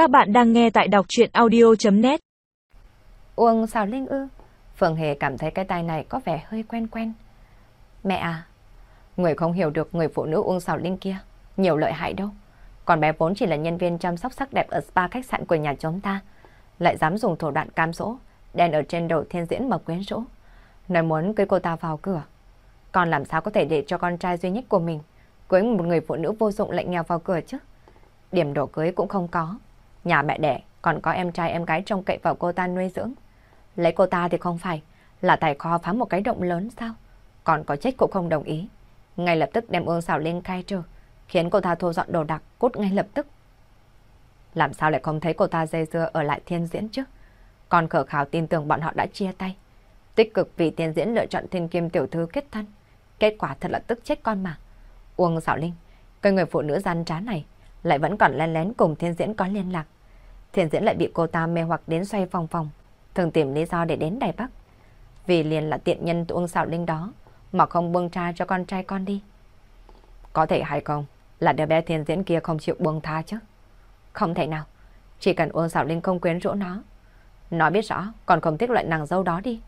Các bạn đang nghe tại đọc chuyện audio.net Uông xào linh ư? Phương Hề cảm thấy cái tai này có vẻ hơi quen quen. Mẹ à, người không hiểu được người phụ nữ Uông xào linh kia, nhiều lợi hại đâu. Còn bé vốn chỉ là nhân viên chăm sóc sắc đẹp ở spa khách sạn của nhà chúng ta, lại dám dùng thủ đoạn cam dỗ, đèn ở trên đầu thiên diễn mà quyến rũ. Nói muốn cưới cô ta vào cửa. Còn làm sao có thể để cho con trai duy nhất của mình cưới một người phụ nữ vô dụng lạnh nghèo vào cửa chứ? Điểm đổ cưới cũng không có. Nhà mẹ đẻ còn có em trai em gái trông cậy vào cô ta nuôi dưỡng. Lấy cô ta thì không phải là tài kho phá một cái động lớn sao? Còn có chết cũng không đồng ý. Ngay lập tức đem ương xảo lên cai trừ, khiến cô ta thu dọn đồ đạc, cút ngay lập tức. Làm sao lại không thấy cô ta dây dưa ở lại thiên diễn chứ? Còn khở khảo tin tưởng bọn họ đã chia tay. Tích cực vì thiên diễn lựa chọn thiên kim tiểu thư kết thân. Kết quả thật là tức chết con mà. Uông xảo linh, cái người phụ nữ gian trá này lại vẫn còn len lén cùng thiên diễn có liên lạc. Thiên diễn lại bị cô ta mê hoặc đến xoay vòng vòng, thường tìm lý do để đến Đài Bắc. Vì liền là tiện nhân tuông xạo Linh đó, mà không buông tha cho con trai con đi. Có thể hay không, là đứa bé thiên diễn kia không chịu buông tha chứ. Không thể nào, chỉ cần Uông xạo Linh không quyến rũ nó. Nó biết rõ, còn không tiếc loại nàng dâu đó đi.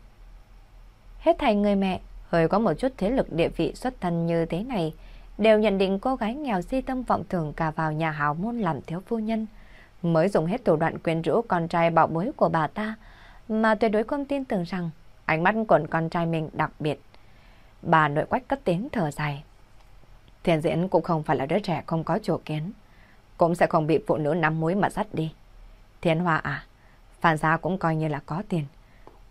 Hết thầy người mẹ, hơi có một chút thế lực địa vị xuất thân như thế này, đều nhận định cô gái nghèo si tâm vọng tưởng cả vào nhà hào môn làm thiếu phu nhân, mới dùng hết thủ đoạn quyến rũ con trai bảo bối của bà ta, mà tuyệt đối không tin tưởng rằng ánh mắt của con trai mình đặc biệt. Bà nội quách cất tiếng thở dài. Thiền diễn cũng không phải là đứa trẻ không có chủ kiến, cũng sẽ không bị phụ nữ nắm muối mà dắt đi. Thiên Hoa à, Phan gia cũng coi như là có tiền.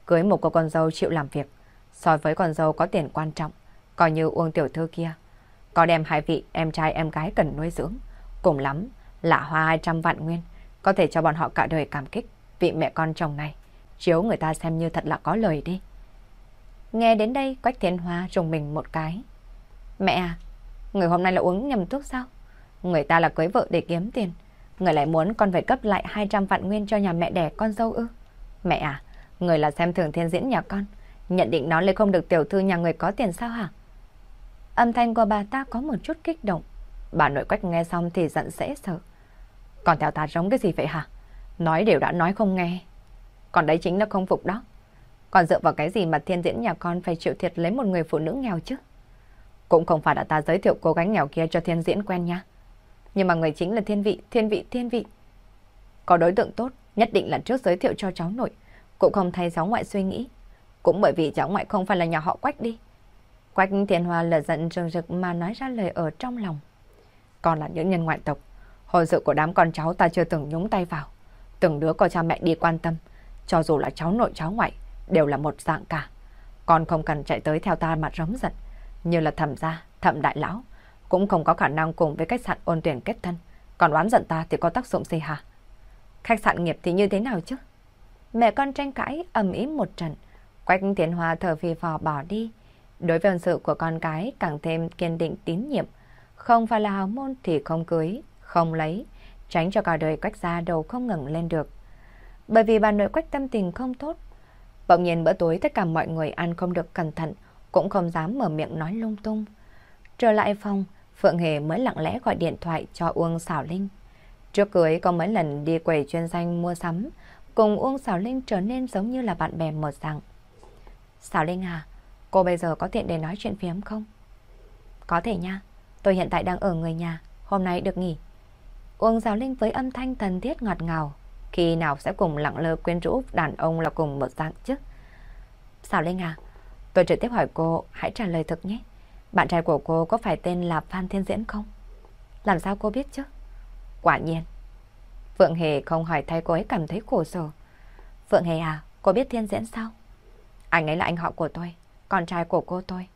Cưới một cô con dâu chịu làm việc, so với con dâu có tiền quan trọng, coi như Uông tiểu thư kia có đem hai vị em trai em gái cần nuôi dưỡng. Cùng lắm là hoa 200 vạn nguyên. Có thể cho bọn họ cả đời cảm kích vị mẹ con chồng này. Chiếu người ta xem như thật là có lời đi. Nghe đến đây Quách Thiên Hoa trùng mình một cái. Mẹ à, người hôm nay là uống nhầm thuốc sao? Người ta là cưới vợ để kiếm tiền. Người lại muốn con phải cấp lại 200 vạn nguyên cho nhà mẹ đẻ con dâu ư? Mẹ à, người là xem thường thiên diễn nhà con. Nhận định nó lấy không được tiểu thư nhà người có tiền sao hả? Âm thanh của bà ta có một chút kích động. Bà nội quách nghe xong thì giận dễ sợ. Còn theo ta giống cái gì vậy hả? Nói đều đã nói không nghe. Còn đấy chính là không phục đó. Còn dựa vào cái gì mà thiên diễn nhà con phải chịu thiệt lấy một người phụ nữ nghèo chứ? Cũng không phải là ta giới thiệu cô gái nghèo kia cho thiên diễn quen nha. Nhưng mà người chính là thiên vị, thiên vị, thiên vị. Có đối tượng tốt, nhất định là trước giới thiệu cho cháu nội. Cũng không thay cháu ngoại suy nghĩ. Cũng bởi vì cháu ngoại không phải là nhà họ quách đi. Quách Thiên Hoa lờ giận rừng rực mà nói ra lời ở trong lòng. Còn là những nhân ngoại tộc, hôn sự của đám con cháu ta chưa từng nhúng tay vào. Từng đứa có cha mẹ đi quan tâm, cho dù là cháu nội cháu ngoại, đều là một dạng cả. Con không cần chạy tới theo ta mà rống giận, như là thẩm gia, thẩm đại lão, cũng không có khả năng cùng với khách sạn ôn tuyển kết thân. Còn oán giận ta thì có tác dụng gì hả? Khách sạn nghiệp thì như thế nào chứ? Mẹ con tranh cãi ầm ĩ một trận, Quách Thiện Hoa thở phì phò bỏ đi. Đối với hôn sự của con cái càng thêm kiên định tín nhiệm. Không phải là hào môn thì không cưới, không lấy, tránh cho cả đời quách gia đầu không ngẩng lên được. Bởi vì bà nội quách tâm tình không tốt. Bỗng nhiên bữa tối tất cả mọi người ăn không được cẩn thận, cũng không dám mở miệng nói lung tung. Trở lại phòng, Phượng Hề mới lặng lẽ gọi điện thoại cho Uông Sảo Linh. Trước cưới có mấy lần đi quầy chuyên danh mua sắm, cùng Uông Sảo Linh trở nên giống như là bạn bè một dạng. Sảo Linh à, Cô bây giờ có tiện để nói chuyện phiếm không? Có thể nha. Tôi hiện tại đang ở người nhà. Hôm nay được nghỉ. Uông Giáo Linh với âm thanh thần thiết ngọt ngào. Khi nào sẽ cùng lặng lơ quyến rũ đàn ông là cùng một dạng chứ? Giáo Linh à, tôi trực tiếp hỏi cô, hãy trả lời thật nhé. Bạn trai của cô có phải tên là Phan Thiên Diễn không? Làm sao cô biết chứ? Quả nhiên. Phượng Hề không hỏi thay cô ấy cảm thấy khổ sở. Phượng Hề à, cô biết Thiên Diễn sao? Anh ấy là anh họ của tôi con trai của cô tôi.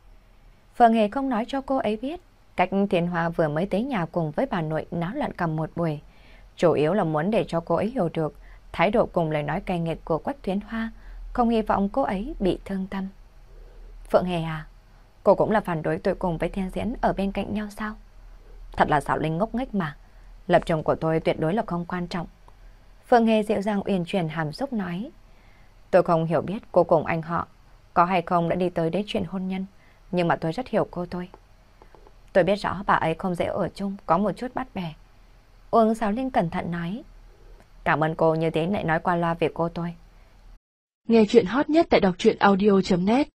Phượng Hề không nói cho cô ấy biết, cách Thiên Hoa vừa mới tới nhà cùng với bà nội náo loạn cầm một buổi. Chủ yếu là muốn để cho cô ấy hiểu được thái độ cùng lời nói cay nghiệt của Quách Thuyến Hoa, không hy vọng cô ấy bị thương tâm. Phượng Hề à, cô cũng là phản đối tôi cùng với Thiên Diễn ở bên cạnh nhau sao? Thật là xảo linh ngốc nghếch mà, lập trường của tôi tuyệt đối là không quan trọng. Phượng Hề dịu dàng uyển chuyển hàm xúc nói. Tôi không hiểu biết cô cùng anh họ có hay không đã đi tới đến chuyện hôn nhân, nhưng mà tôi rất hiểu cô tôi. Tôi biết rõ bà ấy không dễ ở chung, có một chút bắt bè. Uông Sáo Linh cẩn thận nói. Cảm ơn cô như thế lại nói qua loa về cô tôi. Nghe chuyện hot nhất tại đọc truyện audio.net